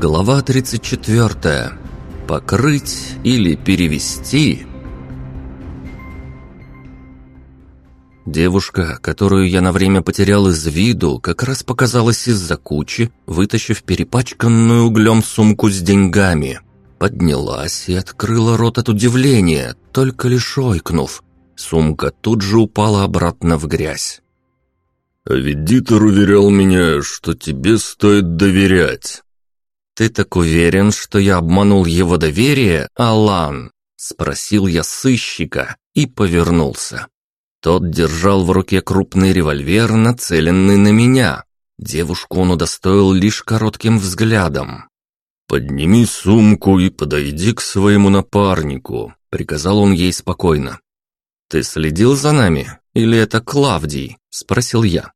Глава 34. Покрыть или перевести? Девушка, которую я на время потерял из виду, как раз показалась из-за кучи, вытащив перепачканную углем сумку с деньгами. Поднялась и открыла рот от удивления, только лишь ойкнув. Сумка тут же упала обратно в грязь. «А ведь Дитер уверял меня, что тебе стоит доверять», «Ты так уверен, что я обманул его доверие, Алан?» Спросил я сыщика и повернулся. Тот держал в руке крупный револьвер, нацеленный на меня. Девушку он удостоил лишь коротким взглядом. «Подними сумку и подойди к своему напарнику», — приказал он ей спокойно. «Ты следил за нами? Или это Клавдий?» — спросил я.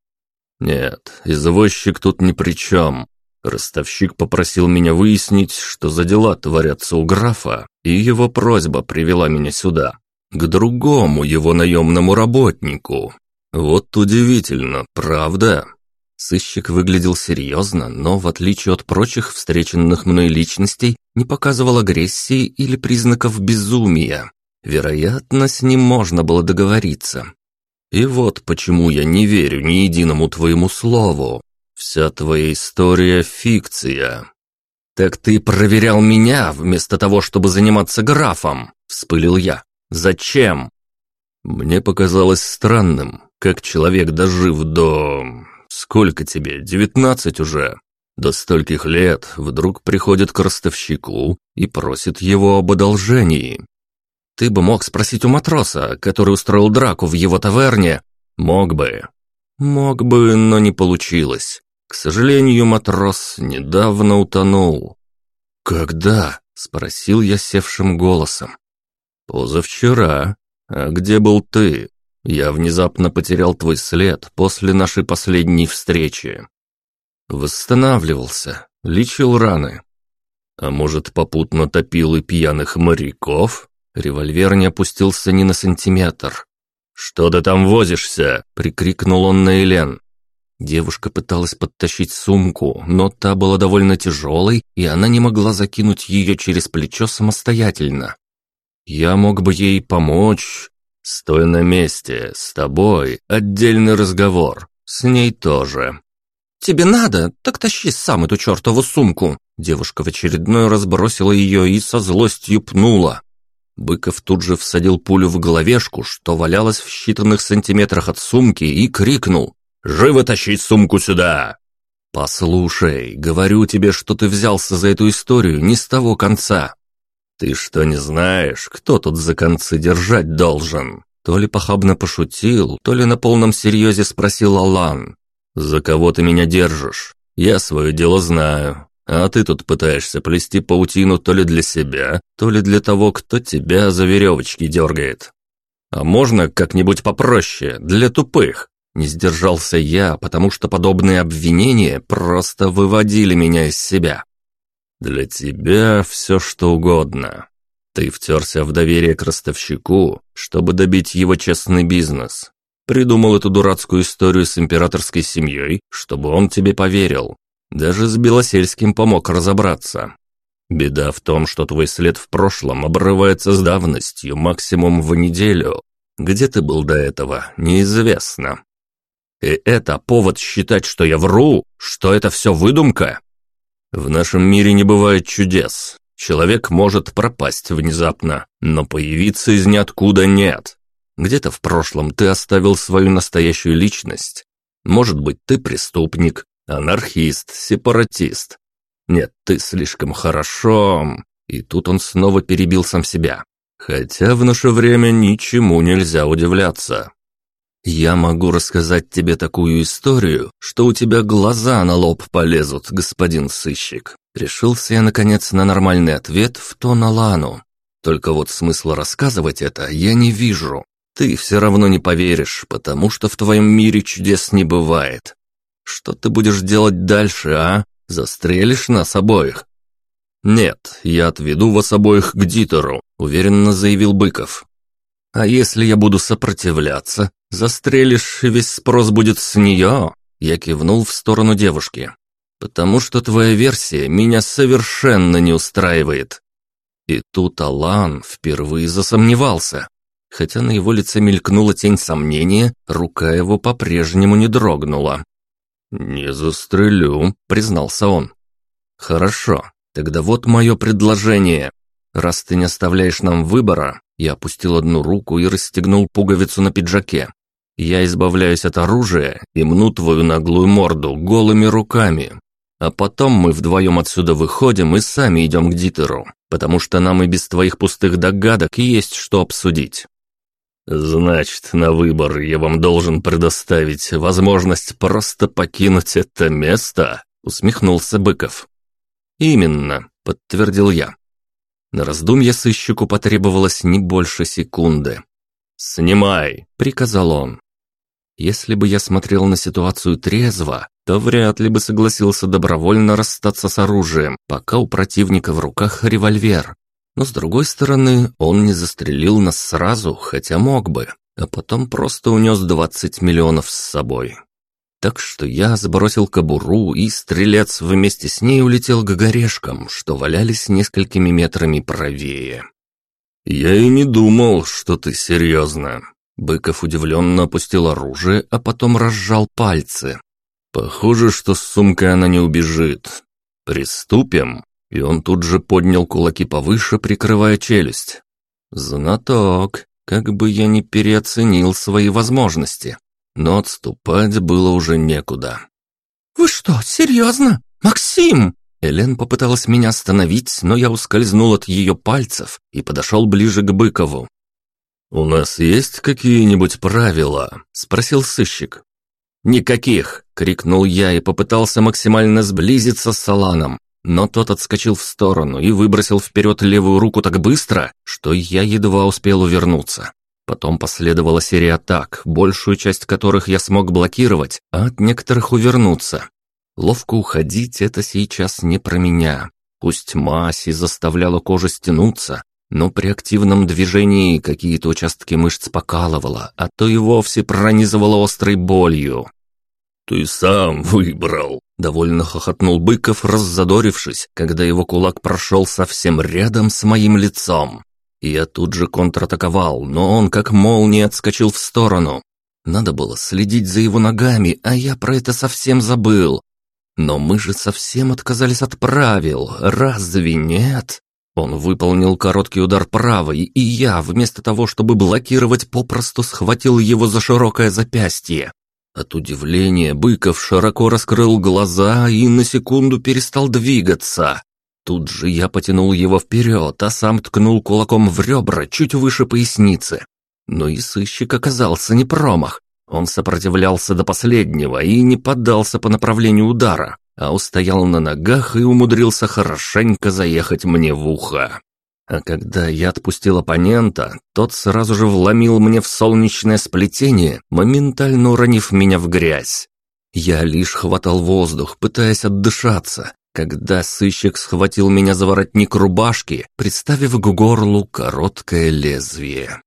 «Нет, извозчик тут ни при чем. Ростовщик попросил меня выяснить, что за дела творятся у графа, и его просьба привела меня сюда, к другому его наемному работнику. Вот удивительно, правда? Сыщик выглядел серьезно, но, в отличие от прочих встреченных мной личностей, не показывал агрессии или признаков безумия. Вероятно, с ним можно было договориться. И вот почему я не верю ни единому твоему слову. Вся твоя история – фикция». «Так ты проверял меня вместо того, чтобы заниматься графом?» – вспылил я. «Зачем?» Мне показалось странным, как человек, дожив до... Сколько тебе, девятнадцать уже? До стольких лет вдруг приходит к ростовщику и просит его об одолжении. Ты бы мог спросить у матроса, который устроил драку в его таверне. Мог бы. Мог бы, но не получилось. К сожалению, матрос недавно утонул. «Когда?» — спросил я севшим голосом. «Позавчера. А где был ты? Я внезапно потерял твой след после нашей последней встречи. Восстанавливался, лечил раны. А может, попутно топил и пьяных моряков?» Револьвер не опустился ни на сантиметр. «Что ты там возишься?» — прикрикнул он на Элен. Девушка пыталась подтащить сумку, но та была довольно тяжелой, и она не могла закинуть ее через плечо самостоятельно. Я мог бы ей помочь. Стой на месте, с тобой отдельный разговор, с ней тоже. «Тебе надо? Так тащи сам эту чертову сумку!» Девушка в очередной раз бросила ее и со злостью пнула. Быков тут же всадил пулю в головешку, что валялась в считанных сантиметрах от сумки, и крикнул Живо тащить сумку сюда!» «Послушай, говорю тебе, что ты взялся за эту историю не с того конца. Ты что, не знаешь, кто тут за концы держать должен?» То ли похабно пошутил, то ли на полном серьезе спросил Алан. «За кого ты меня держишь? Я свое дело знаю. А ты тут пытаешься плести паутину то ли для себя, то ли для того, кто тебя за веревочки дергает. А можно как-нибудь попроще, для тупых?» Не сдержался я, потому что подобные обвинения просто выводили меня из себя. Для тебя все что угодно. Ты втерся в доверие к ростовщику, чтобы добить его честный бизнес. Придумал эту дурацкую историю с императорской семьей, чтобы он тебе поверил. Даже с Белосельским помог разобраться. Беда в том, что твой след в прошлом обрывается с давностью максимум в неделю. Где ты был до этого, неизвестно. И это повод считать, что я вру, что это все выдумка? В нашем мире не бывает чудес. Человек может пропасть внезапно, но появиться из ниоткуда нет. Где-то в прошлом ты оставил свою настоящую личность. Может быть, ты преступник, анархист, сепаратист. Нет, ты слишком хорошо. И тут он снова перебил сам себя. Хотя в наше время ничему нельзя удивляться. «Я могу рассказать тебе такую историю, что у тебя глаза на лоб полезут, господин сыщик». Решился я, наконец, на нормальный ответ в тон Алану. Только вот смысла рассказывать это я не вижу. Ты все равно не поверишь, потому что в твоем мире чудес не бывает. Что ты будешь делать дальше, а? Застрелишь нас обоих?» «Нет, я отведу вас обоих к Дитеру», — уверенно заявил Быков. «А если я буду сопротивляться? Застрелишь, и весь спрос будет с нее!» Я кивнул в сторону девушки. потому что твоя версия меня совершенно не устраивает». И тут Алан впервые засомневался. Хотя на его лице мелькнула тень сомнения, рука его по-прежнему не дрогнула. «Не застрелю», — признался он. «Хорошо, тогда вот мое предложение. Раз ты не оставляешь нам выбора, я опустил одну руку и расстегнул пуговицу на пиджаке. Я избавляюсь от оружия и мну твою наглую морду голыми руками. А потом мы вдвоем отсюда выходим и сами идем к Дитеру, потому что нам и без твоих пустых догадок есть что обсудить. «Значит, на выбор я вам должен предоставить возможность просто покинуть это место?» — усмехнулся Быков. «Именно», — подтвердил я. На раздумье сыщику потребовалось не больше секунды. «Снимай!» — приказал он. Если бы я смотрел на ситуацию трезво, то вряд ли бы согласился добровольно расстаться с оружием, пока у противника в руках револьвер. Но с другой стороны, он не застрелил нас сразу, хотя мог бы, а потом просто унес 20 миллионов с собой. Так что я сбросил кобуру, и стрелец вместе с ней улетел к горешкам, что валялись несколькими метрами правее. «Я и не думал, что ты серьезно». Быков удивленно опустил оружие, а потом разжал пальцы. «Похоже, что с сумкой она не убежит. Приступим?» И он тут же поднял кулаки повыше, прикрывая челюсть. Знаток, как бы я не переоценил свои возможности. Но отступать было уже некуда. «Вы что, серьезно? Максим!» Элен попыталась меня остановить, но я ускользнул от ее пальцев и подошел ближе к Быкову. «У нас есть какие-нибудь правила?» – спросил сыщик. «Никаких!» – крикнул я и попытался максимально сблизиться с Саланом, но тот отскочил в сторону и выбросил вперед левую руку так быстро, что я едва успел увернуться. Потом последовала серия атак, большую часть которых я смог блокировать, а от некоторых увернуться. Ловко уходить – это сейчас не про меня. Пусть Маси заставляла кожу стянуться, но при активном движении какие-то участки мышц покалывало, а то и вовсе пронизывало острой болью. «Ты сам выбрал», — довольно хохотнул Быков, раззадорившись, когда его кулак прошел совсем рядом с моим лицом. Я тут же контратаковал, но он как молния отскочил в сторону. Надо было следить за его ногами, а я про это совсем забыл. Но мы же совсем отказались от правил, разве нет? Он выполнил короткий удар правой, и я, вместо того, чтобы блокировать, попросту схватил его за широкое запястье. От удивления Быков широко раскрыл глаза и на секунду перестал двигаться. Тут же я потянул его вперед, а сам ткнул кулаком в ребра чуть выше поясницы. Но и сыщик оказался не промах. Он сопротивлялся до последнего и не поддался по направлению удара, а устоял на ногах и умудрился хорошенько заехать мне в ухо. А когда я отпустил оппонента, тот сразу же вломил мне в солнечное сплетение, моментально уронив меня в грязь. Я лишь хватал воздух, пытаясь отдышаться, когда сыщик схватил меня за воротник рубашки, представив к горлу короткое лезвие.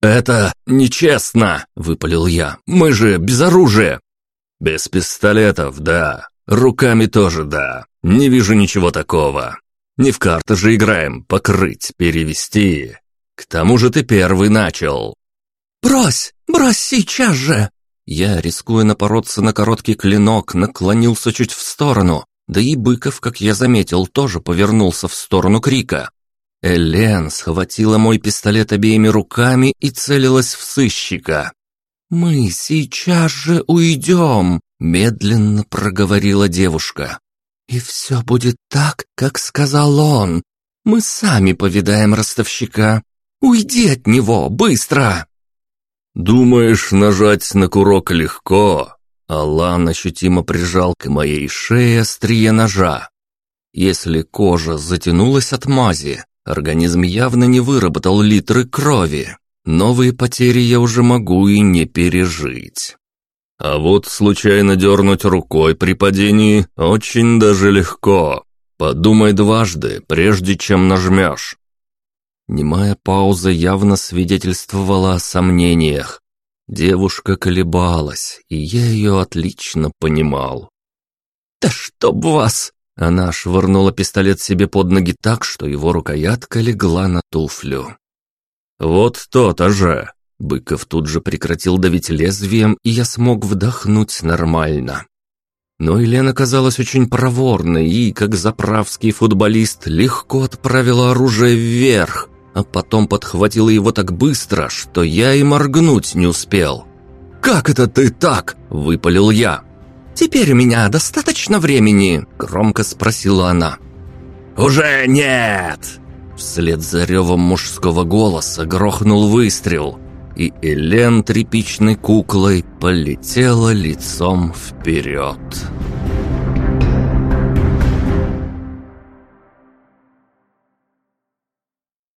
«Это нечестно!» — выпалил я. «Мы же без оружия!» «Без пистолетов, да. Руками тоже, да. Не вижу ничего такого. Не в карты же играем, покрыть, перевести. К тому же ты первый начал. Брось, брось сейчас же. Я, рискуя напороться на короткий клинок, наклонился чуть в сторону, да и Быков, как я заметил, тоже повернулся в сторону крика. Элен схватила мой пистолет обеими руками и целилась в сыщика. «Мы сейчас же уйдем», — медленно проговорила девушка. И все будет так, как сказал он. Мы сами повидаем ростовщика. Уйди от него, быстро!» «Думаешь, нажать на курок легко?» Алан ощутимо прижал к моей шее острие ножа. Если кожа затянулась от мази, организм явно не выработал литры крови. Новые потери я уже могу и не пережить. А вот случайно дернуть рукой при падении очень даже легко. Подумай дважды, прежде чем нажмешь. Немая пауза явно свидетельствовала о сомнениях. Девушка колебалась, и я ее отлично понимал. «Да чтоб вас!» Она швырнула пистолет себе под ноги так, что его рукоятка легла на туфлю. «Вот то-то же!» Быков тут же прекратил давить лезвием, и я смог вдохнуть нормально. Но Елена казалась очень проворной и, как заправский футболист, легко отправила оружие вверх, а потом подхватила его так быстро, что я и моргнуть не успел. «Как это ты так?» – выпалил я. «Теперь у меня достаточно времени?» – громко спросила она. «Уже нет!» Вслед за ревом мужского голоса грохнул выстрел, и Элен тряпичной куклой полетела лицом вперед.